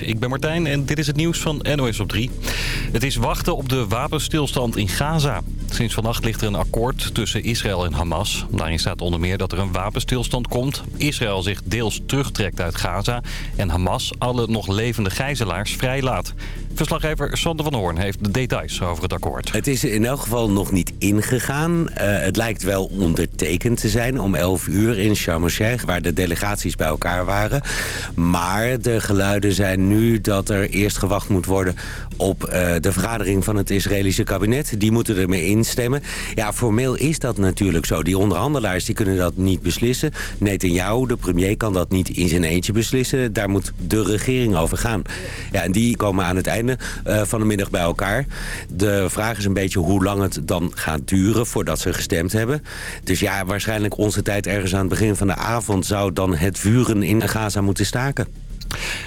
Ik ben Martijn en dit is het nieuws van NOS op 3. Het is wachten op de wapenstilstand in Gaza. Sinds vannacht ligt er een akkoord tussen Israël en Hamas. Daarin staat onder meer dat er een wapenstilstand komt. Israël zich deels terugtrekt uit Gaza en Hamas alle nog levende gijzelaars vrijlaat. Verslaggever Sander van Hoorn heeft de details over het akkoord. Het is in elk geval nog niet ingegaan. Uh, het lijkt wel ondertekend te zijn om 11 uur in Sharm el-Sheikh... waar de delegaties bij elkaar waren. Maar de geluiden zijn nu dat er eerst gewacht moet worden... op uh, de vergadering van het Israëlische kabinet. Die moeten ermee Ja, formeel is dat natuurlijk zo. Die onderhandelaars die kunnen dat niet beslissen. Netanyahu, de premier, kan dat niet in zijn eentje beslissen. Daar moet de regering over gaan. Ja, en die komen aan het einde uh, van de middag bij elkaar. De vraag is een beetje hoe lang het dan gaat duren voordat ze gestemd hebben. Dus ja, waarschijnlijk onze tijd ergens aan het begin van de avond... zou dan het vuren in Gaza moeten staken.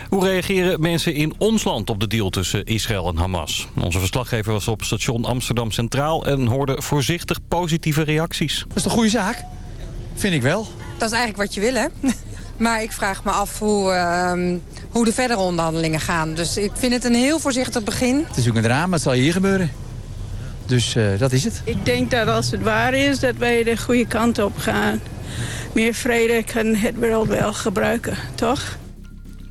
Hoe reageren mensen in ons land op de deal tussen Israël en Hamas? Onze verslaggever was op station Amsterdam Centraal... en hoorde voorzichtig positieve reacties. Dat is een goede zaak, vind ik wel. Dat is eigenlijk wat je wil, hè? Maar ik vraag me af hoe, uh, hoe de verdere onderhandelingen gaan. Dus ik vind het een heel voorzichtig begin. Het is ook een drama, het zal hier gebeuren. Dus uh, dat is het. Ik denk dat als het waar is, dat wij de goede kant op gaan. Meer vrede kan het wereld wel gebruiken, toch?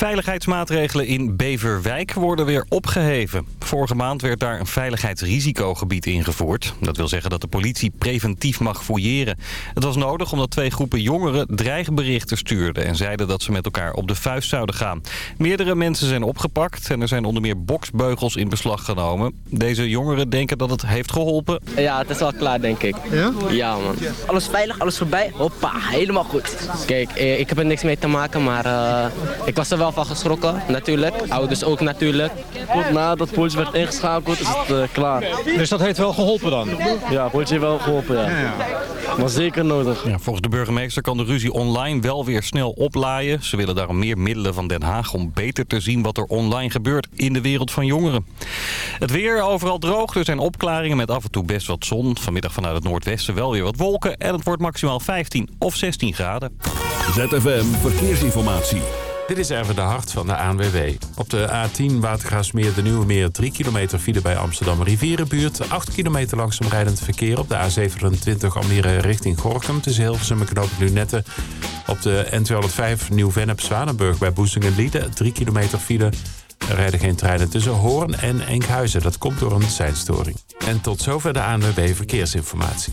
Veiligheidsmaatregelen in Beverwijk worden weer opgeheven. Vorige maand werd daar een veiligheidsrisicogebied ingevoerd. Dat wil zeggen dat de politie preventief mag fouilleren. Het was nodig omdat twee groepen jongeren dreigberichten stuurden... en zeiden dat ze met elkaar op de vuist zouden gaan. Meerdere mensen zijn opgepakt en er zijn onder meer boksbeugels in beslag genomen. Deze jongeren denken dat het heeft geholpen. Ja, het is wel klaar denk ik. Ja? Ja man. Alles veilig, alles voorbij. Hoppa, helemaal goed. Kijk, eh, ik heb er niks mee te maken, maar uh, ik was er wel van geschrokken, natuurlijk. Ouders ook natuurlijk. Goed nadat de politie werd ingeschakeld is het uh, klaar. Dus dat heeft wel geholpen dan? Ja, de politie heeft wel geholpen, ja. ja, ja. Maar zeker nodig. Ja, volgens de burgemeester kan de ruzie online wel weer snel oplaaien. Ze willen daarom meer middelen van Den Haag om beter te zien wat er online gebeurt in de wereld van jongeren. Het weer overal droog, er zijn opklaringen met af en toe best wat zon. Vanmiddag vanuit het noordwesten wel weer wat wolken en het wordt maximaal 15 of 16 graden. ZFM Verkeersinformatie. Dit is even de hart van de ANWB. Op de A10 Watergraafsmeer de Nieuwe Meer 3 kilometer file bij Amsterdam Rivierenbuurt. 8 kilometer langzaam rijdend verkeer op de A27 Almere richting Gorkum. Tussen Hilversum en Knoop. Op de N205 Nieuw-Vennep Zwanenburg bij Boezingen Lieden. 3 kilometer file. Er rijden geen treinen tussen Hoorn en Enkhuizen. Dat komt door een seinstoring. En tot zover de ANWB Verkeersinformatie.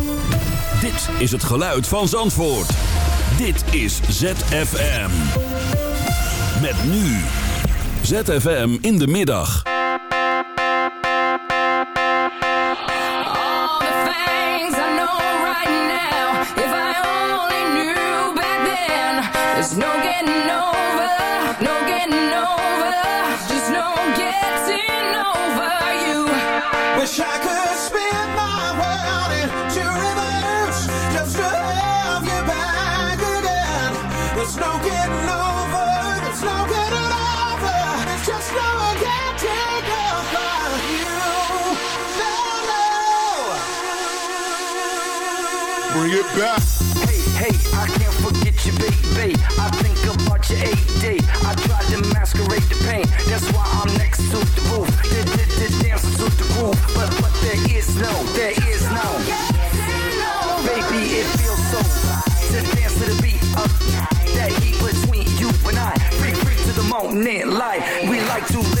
Dit is het geluid van Zandvoort. Dit is ZFM. Met nu. ZFM in de middag. There's no getting over, no getting over, just no getting over you. Wish I could Bring back. Hey, hey, I can't forget you, baby. I think about your AD. I tried to masquerade the pain. That's why I'm next to the roof. The, the, the dancing to the groove. But, but there is no, there is no. Baby, it feels so to dance to the beat of that heat between you and I. Free, free to the moment, life. We like to live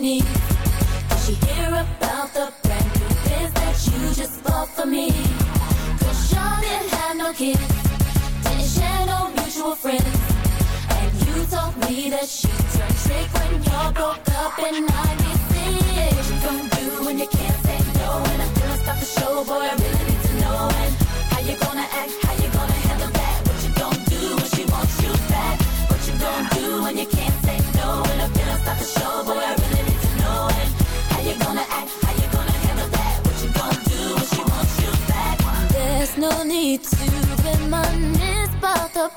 Did she hear about the brand new biz that you just bought for me? Cause y'all didn't have no kids, didn't share no mutual friends. And you told me that she turned trick when y'all broke up and I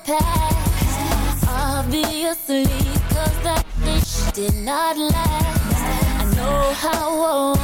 past. Obviously, cause that bitch did not last. I know how old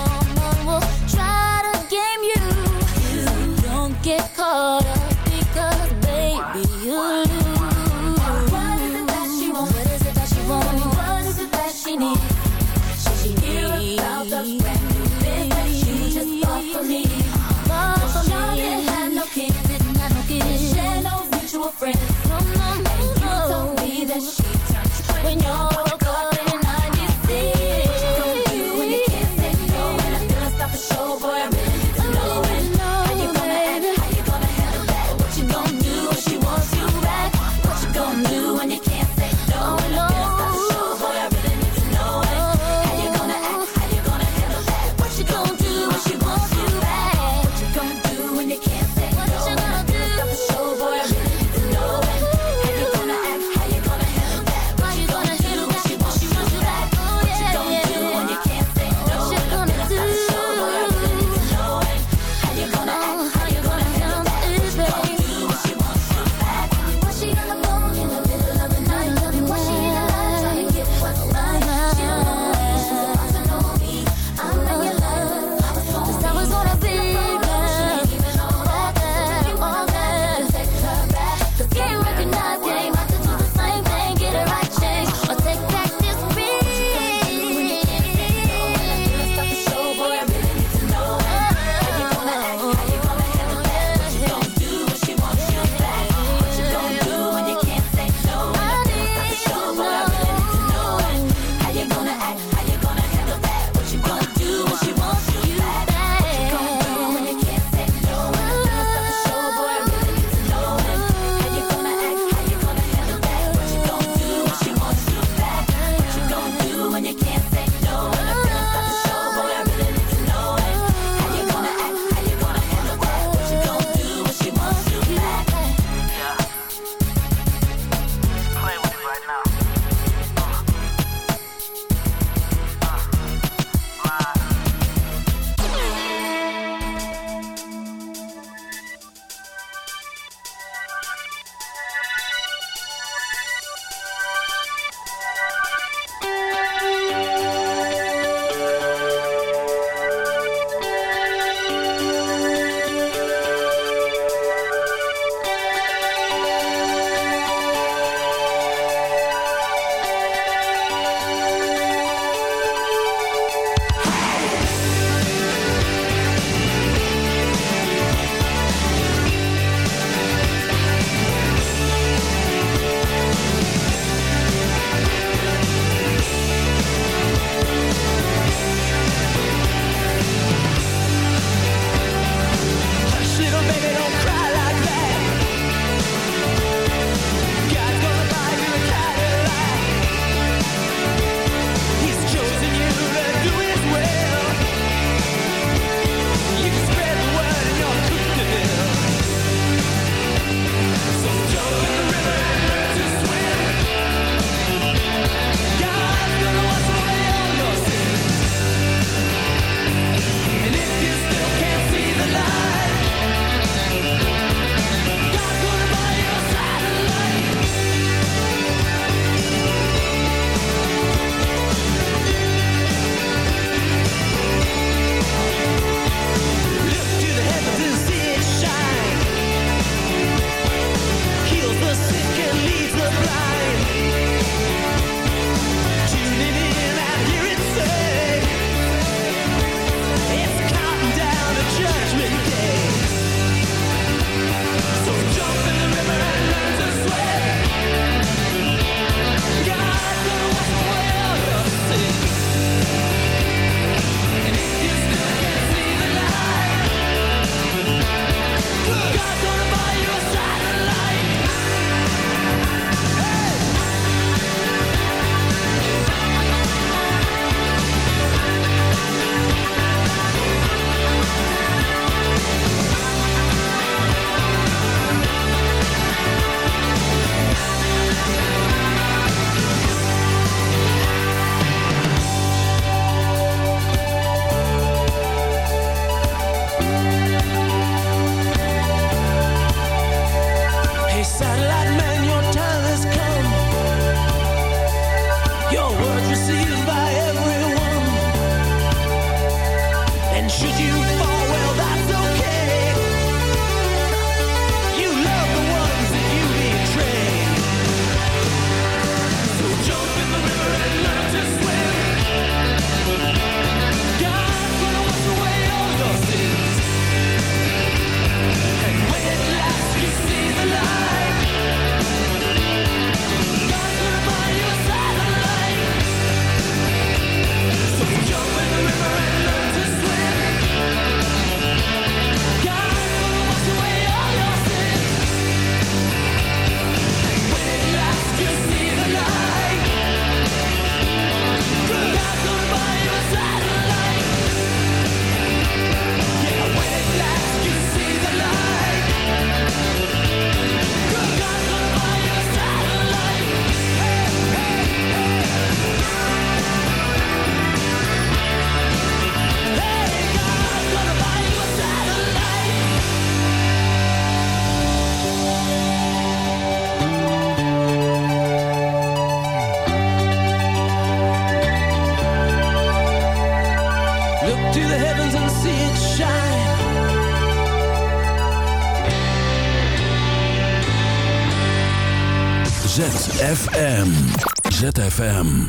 ZFM.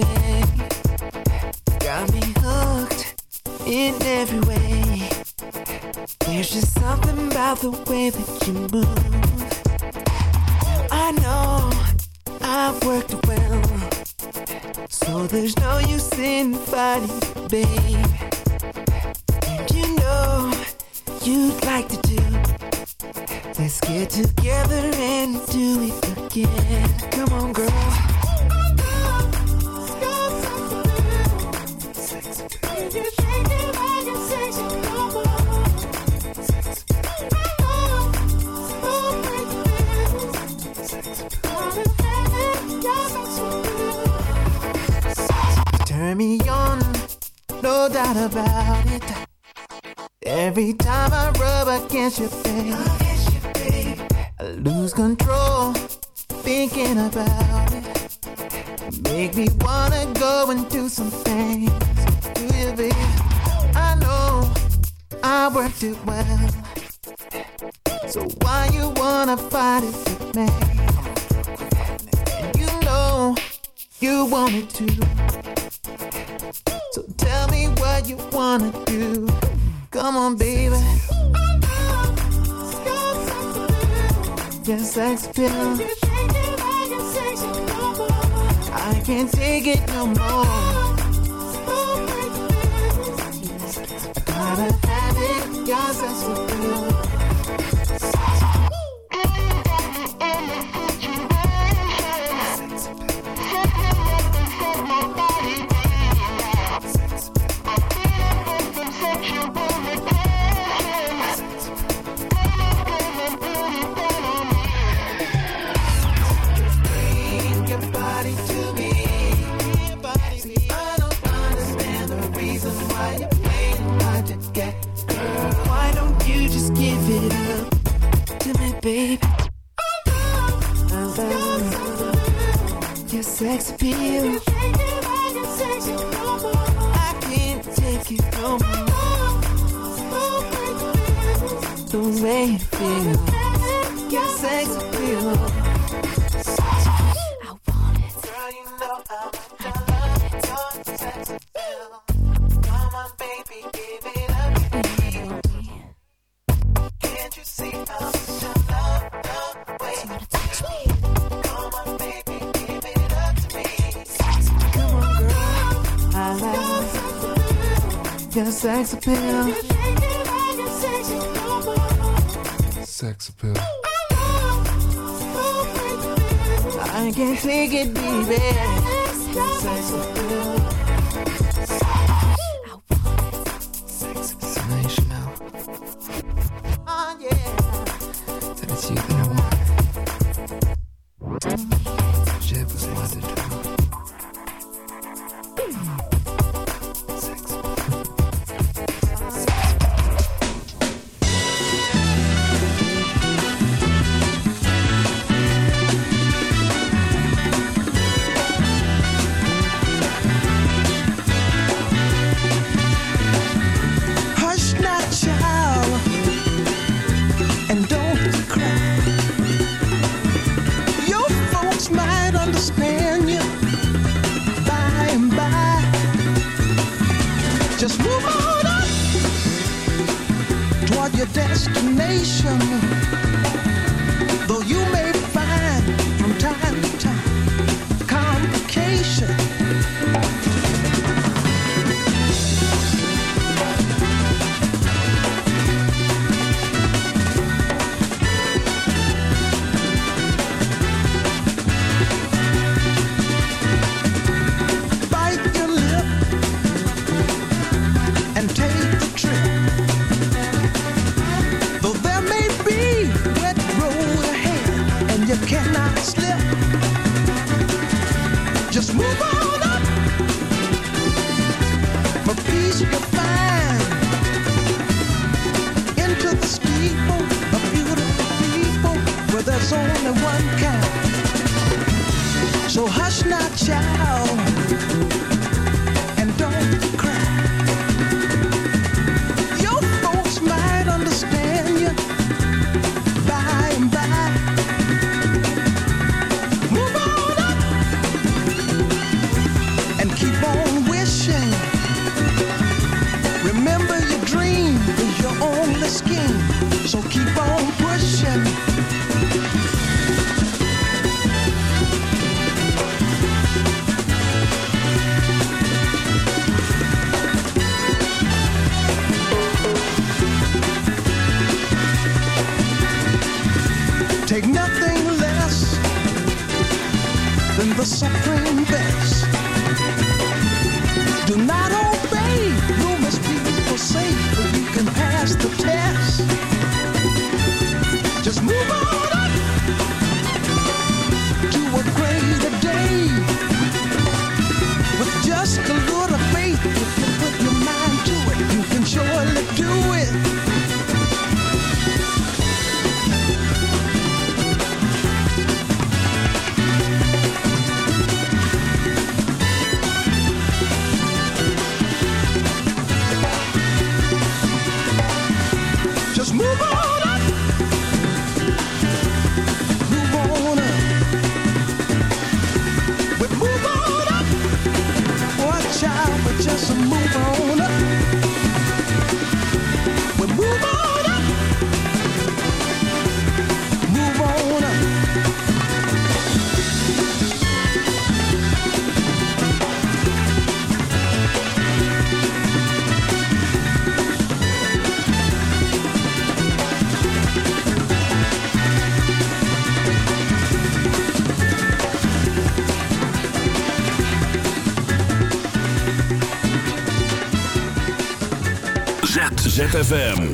baby. I can't take it no more. I gotta have it, yes, that's what baby. Your sex appeal. I can't take it no. The way you feel. Click it baby. ZFM.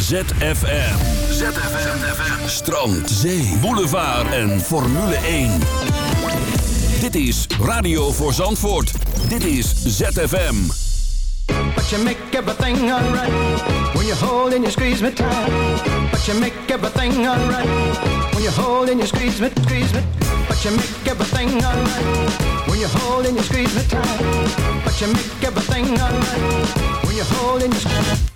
ZFM. ZFM. Strand, zee, boulevard en Formule 1. Dit is Radio voor Zandvoort. Dit is ZFM. But you make everything alright when you hold and you squeeze me tight. But you make everything alright when you hold and you squeeze me, squeeze me. But you make everything alright when you hold and you squeeze me tight. But you make everything alright when you hold and you squeeze me.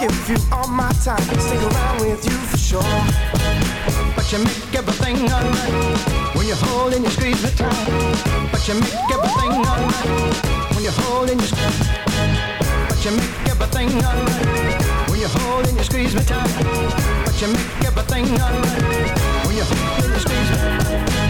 Give you all my time, stick around with you for sure. But you make everything alright when you hold and you squeeze me tight. But you make everything alright when you hold and you. But you make everything alright when you hold and you squeeze me tight. But you make everything alright when you hold and you squeeze. If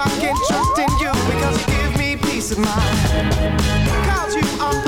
I can trust in you because you give me peace of mind. Cause you are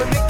Make me